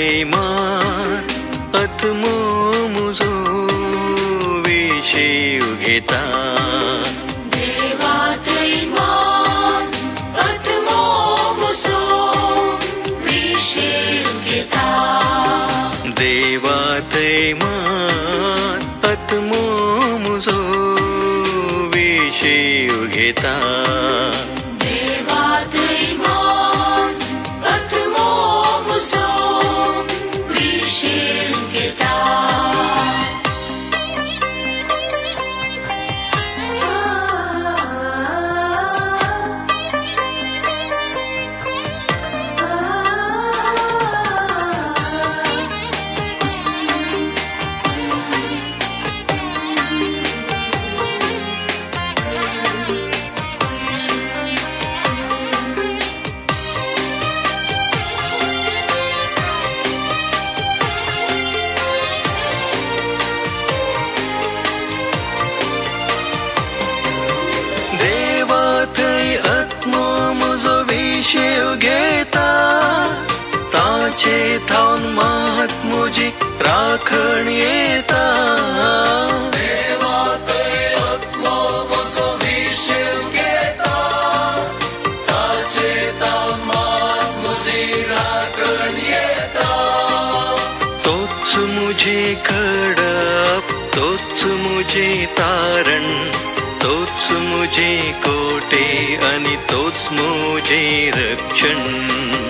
प्रेमात मोम मुजो विशी घेता देवा दैमार अथ मोम झो विशी उगे ताचे थावन महात्मोजी राखण येता. तोच मुझे खडप तोच मुझे तारण तोच मुझे कोटे आणि तोच तारण कोटे आणि मुझे रक्षण.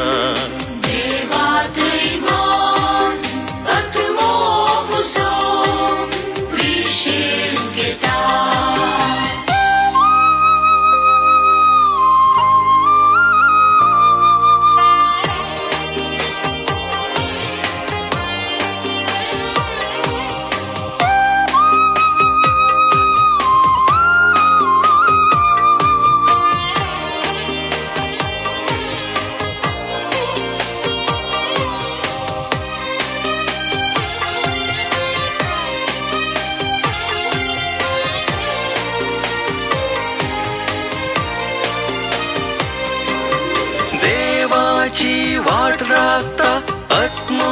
राखता आत्मो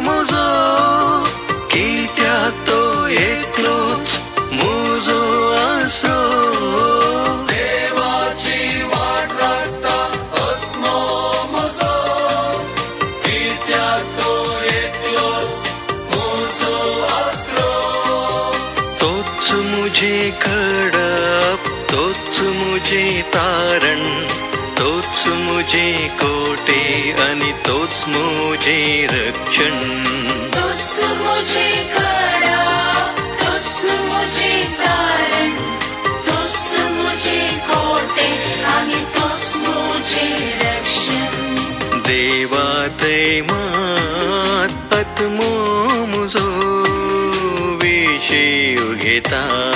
म्हजो कित्याक तो एकलोच म्हजो तोच मुझे खडप तोच मुझे तारण. तोच मुझे कोटे आणि तोच मुझे रक्षण. तुस मुझे खड़ा तुस मुझे तारण. तुस मुझे कोटे आणि तुस मुझे रक्षण. देवातै मात आत्मो मुजो विषय घेता.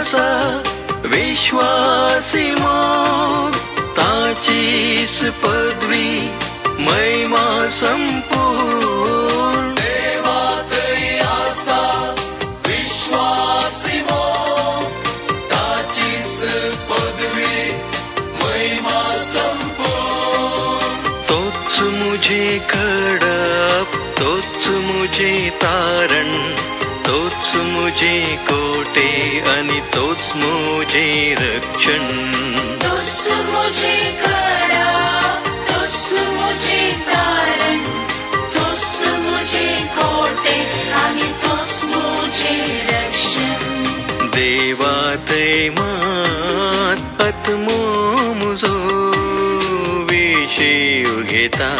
विश्वासी विश्वासी मोग ताचीच पदवी महिमा संपूर्ण. तोच मुझे खडप तोच मुझे तारण तोच मुझे कोटे आणि तोच मुझे रक्षण. तुस मुझे खड़ा तोच मुझे तारण तोच मुझे कोटे आणि तोच मुझे रक्षण. देवाते मात आत्मो मुजो विषय घेता.